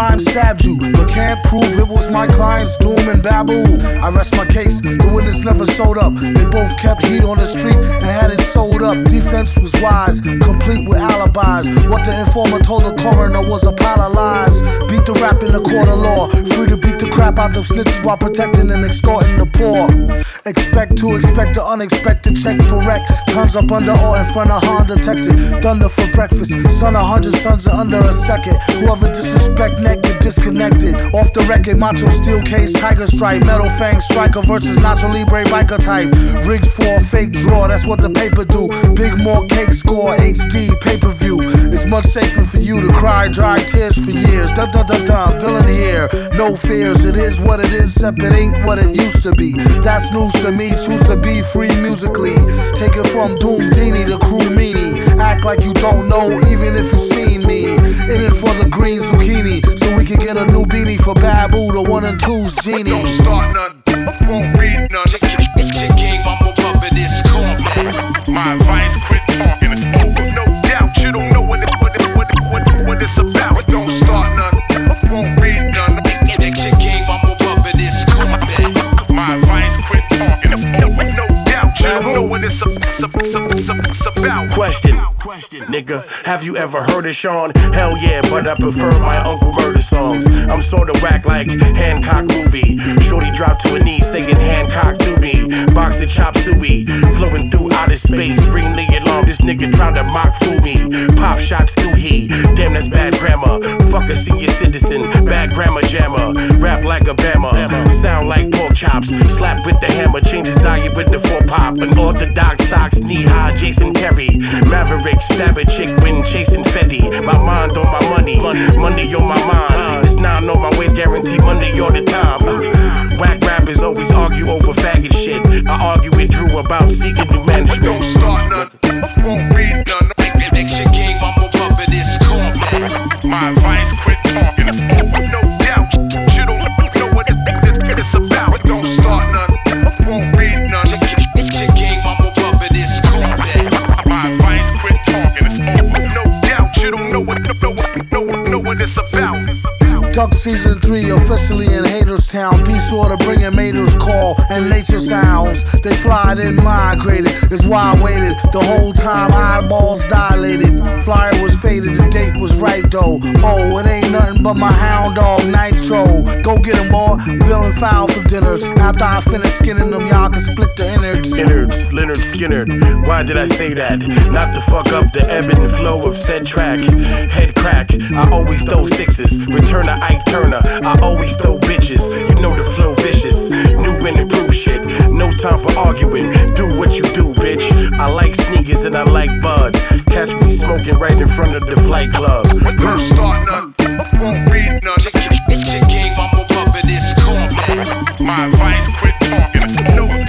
rhyme stabbed you, but can't prove it was my client's doom and baboo. I rest my case, the witness never showed up. They both kept heat on the street and had it sold up. Defense was wise, complete with alibis. What the informer told the coroner was a pile of lies. Beat the rap in the court of law, free to beat the crap out of snitches while protecting and extorting the poor. Expect to expect the unexpected check for wreck. Turns up under or in front of Han detected. Thunder for breakfast, son of hundred sons in under a second. Whoever disrespect get disconnected. Off the record, macho steel case, tiger stripe, metal fang striker versus Nacho Libre biker type. Rigged for a fake draw, that's what the paper do. Big more cake score, HD pay per view. It's much safer for you to cry dry tears for years. Dun dun dun dun, villain here, no fears. It is what it is, except it ain't what it used to be. That's news to me. Choose to be free musically. Take it from Doom Dini to Crew Meanie. Act like you don't know, even if you one and two's genie. Don't start won't read. Question, nigga, have you ever heard of Sean? Hell yeah, but I prefer my Uncle Murder songs. I'm sorta whack like Hancock movie. Shorty dropped to a knee singing Hancock to me. Boxing chop suey, flowing through outer space. Alarm, this nigga tried to mock fool me. Pop shots through he, damn that's bad grammar. Fuck a senior citizen, bad grammar jammer. Rap like a bammer, sound like pork chops. Slap with the hammer, changes diet with the four pop. An orthodox socks, knee high, Jason Terry. Maverick, stab a chick when chasing Fetty. My mind on my money, money on my mind. It's nine on my waist, guarantee money all the time. Whack rappers always argue over faggot shit. I argue with Drew about seeking new management. Don't start none, My advice, quit talking, it's over. No doubt, you don't know what it, it, it's about. Don't start none, won't read none. Chick King, mumble puppet, it's combat. My advice, quit talking, it's over. No doubt, you don't know what, know know know what it's about. Duck season three officially in Haterstown. Peace order bringing Mater's call and nature sounds. They fly then migrated. It's why I waited the whole time. Eyeballs dilated. Flyer was Date was right though. Oh, it ain't nothing but my hound dog Nitro. Go get him, boy. Villain foul for dinners. After I finish skinning them, y'all can split the innards. Innards, Lynyrd Skynyrd. Why did I say that? Not to fuck up the ebb and flow of said track. Head crack, I always throw sixes. Return to Ike Turner, I always throw bitches. You know the flow vicious. New and improved shit. No time for arguing. Do what you do, bitch. I like sneakers and I like bud. Catch me smoking right in front of the flight. Don't start none, won't read none. Chick King, mumble puppet, it's combat. My advice, quit talking, no